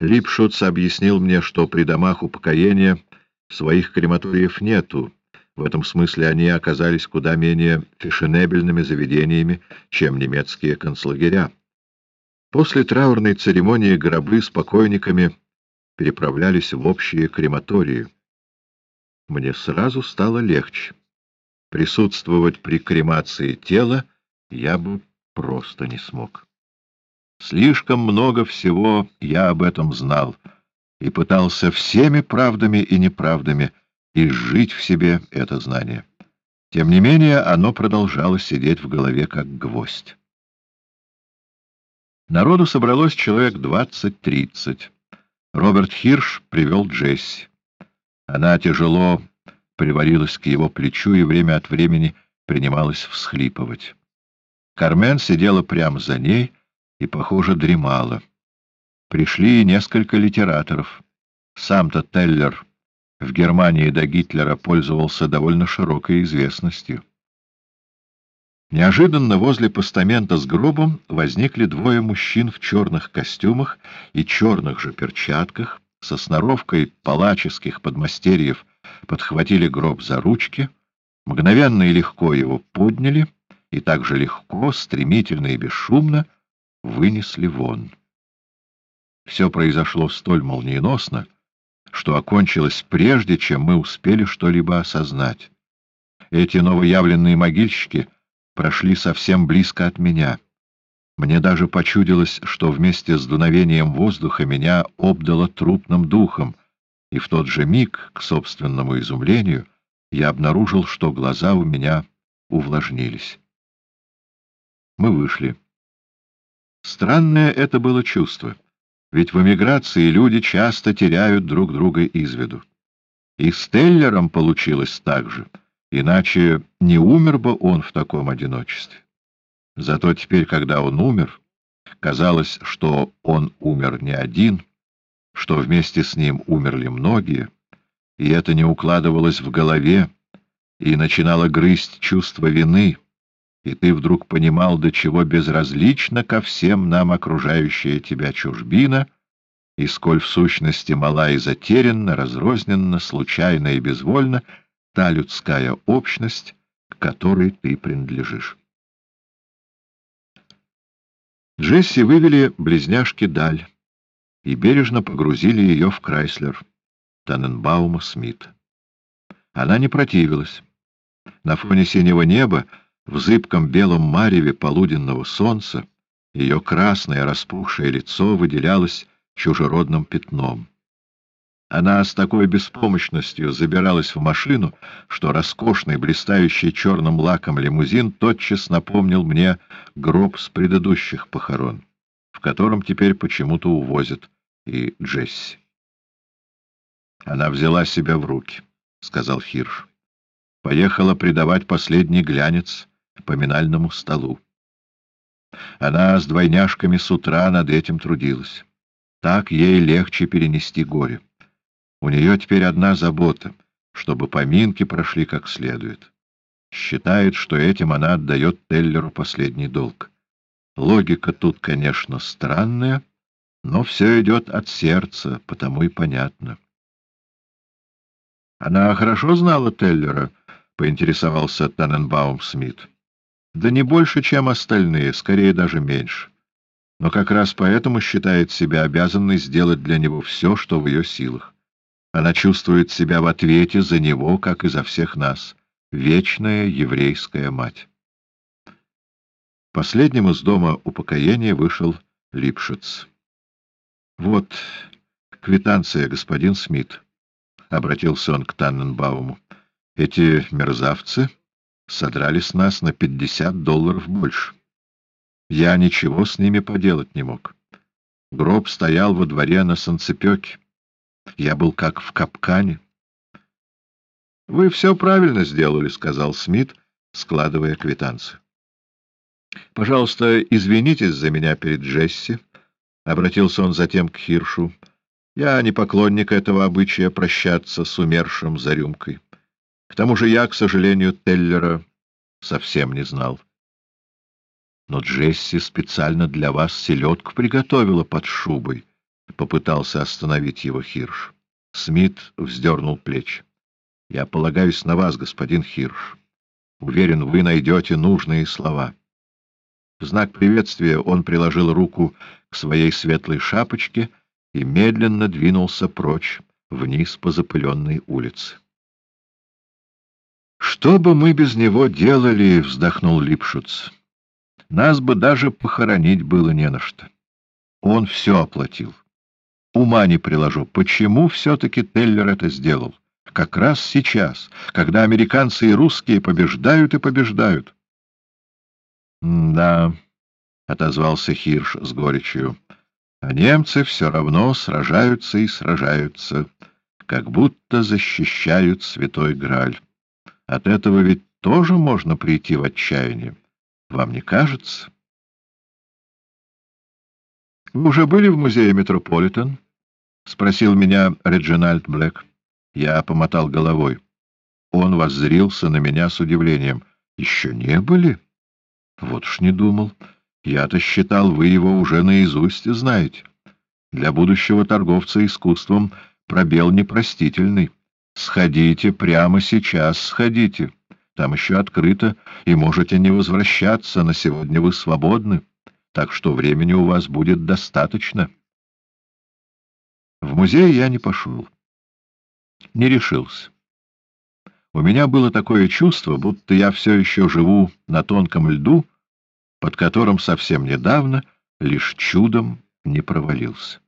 Липшуц объяснил мне, что при домах упокоения своих крематориев нету. В этом смысле они оказались куда менее фешенебельными заведениями, чем немецкие концлагеря. После траурной церемонии гробы с покойниками переправлялись в общие крематории. Мне сразу стало легче. Присутствовать при кремации тела я бы просто не смог. Слишком много всего я об этом знал и пытался всеми правдами и неправдами изжить в себе это знание. Тем не менее, оно продолжало сидеть в голове, как гвоздь. Народу собралось человек двадцать-тридцать. Роберт Хирш привел Джесси. Она тяжело привалилась к его плечу и время от времени принималась всхлипывать. Кармен сидела прямо за ней и, похоже, дремала. Пришли несколько литераторов. Сам-то Теллер в Германии до Гитлера пользовался довольно широкой известностью. Неожиданно возле постамента с гробом возникли двое мужчин в черных костюмах и черных же перчатках, со сноровкой палаческих подмастерьев подхватили гроб за ручки, мгновенно и легко его подняли и так же легко, стремительно и бесшумно вынесли вон. Все произошло столь молниеносно, что окончилось прежде, чем мы успели что-либо осознать. Эти новоявленные могильщики прошли совсем близко от меня. Мне даже почудилось, что вместе с дуновением воздуха меня обдало трупным духом, и в тот же миг, к собственному изумлению, я обнаружил, что глаза у меня увлажнились. Мы вышли. Странное это было чувство, ведь в эмиграции люди часто теряют друг друга из виду. И с Теллером получилось так же, иначе не умер бы он в таком одиночестве. Зато теперь, когда он умер, казалось, что он умер не один, что вместе с ним умерли многие, и это не укладывалось в голове, и начинало грызть чувство вины — и ты вдруг понимал, до чего безразлично ко всем нам окружающая тебя чужбина, и сколь в сущности мала и затерянна, разрозненна, случайна и безвольна та людская общность, к которой ты принадлежишь. Джесси вывели близняшки Даль и бережно погрузили ее в Крайслер Таненбаума Смита. Она не противилась. На фоне синего неба в зыбком белом мареве полуденного солнца ее красное распухшее лицо выделялось чужеродным пятном. Она с такой беспомощностью забиралась в машину, что роскошный, блистающий черным лаком лимузин тотчас напомнил мне гроб с предыдущих похорон, в котором теперь почему-то увозят и Джесси. Она взяла себя в руки, — сказал Хирш. Поехала предавать последний глянец поминальному столу. Она с двойняшками с утра над этим трудилась. Так ей легче перенести горе. У нее теперь одна забота, чтобы поминки прошли как следует. Считает, что этим она отдает Теллеру последний долг. Логика тут, конечно, странная, но все идет от сердца, потому и понятно. Она хорошо знала Теллера, — поинтересовался Таненбаум Смит. Да не больше, чем остальные, скорее даже меньше. Но как раз поэтому считает себя обязанной сделать для него все, что в ее силах. Она чувствует себя в ответе за него, как и за всех нас. Вечная еврейская мать. Последним из дома упокоения вышел Липшиц. — Вот квитанция, господин Смит, — обратился он к Танненбауму. — Эти мерзавцы содрали с нас на пятьдесят долларов больше. Я ничего с ними поделать не мог. Гроб стоял во дворе на санцепёке. Я был как в капкане. — Вы все правильно сделали, — сказал Смит, складывая квитанцию. — Пожалуйста, извинитесь за меня перед Джесси, — обратился он затем к Хиршу. — Я не поклонник этого обычая прощаться с умершим за рюмкой. К тому же я, к сожалению, Теллера совсем не знал. Но Джесси специально для вас селедку приготовила под шубой. — попытался остановить его Хирш. Смит вздернул плечи. — Я полагаюсь на вас, господин Хирш. Уверен, вы найдете нужные слова. В знак приветствия он приложил руку к своей светлой шапочке и медленно двинулся прочь, вниз по запыленной улице. «Что бы мы без него делали?» — вздохнул Липшуц. «Нас бы даже похоронить было не на что. Он все оплатил. Ума не приложу, почему все-таки Теллер это сделал? Как раз сейчас, когда американцы и русские побеждают и побеждают». «Да», — отозвался Хирш с горечью, — «а немцы все равно сражаются и сражаются, как будто защищают святой Грааль». От этого ведь тоже можно прийти в отчаяние. Вам не кажется? — Вы уже были в музее Метрополитен? — спросил меня Реджинальд Блэк. Я помотал головой. Он воззрился на меня с удивлением. — Еще не были? — Вот уж не думал. Я-то считал, вы его уже наизусть знаете. Для будущего торговца искусством пробел непростительный. Сходите прямо сейчас, сходите. Там еще открыто, и можете не возвращаться, на сегодня вы свободны, так что времени у вас будет достаточно. В музей я не пошел. Не решился. У меня было такое чувство, будто я все еще живу на тонком льду, под которым совсем недавно лишь чудом не провалился.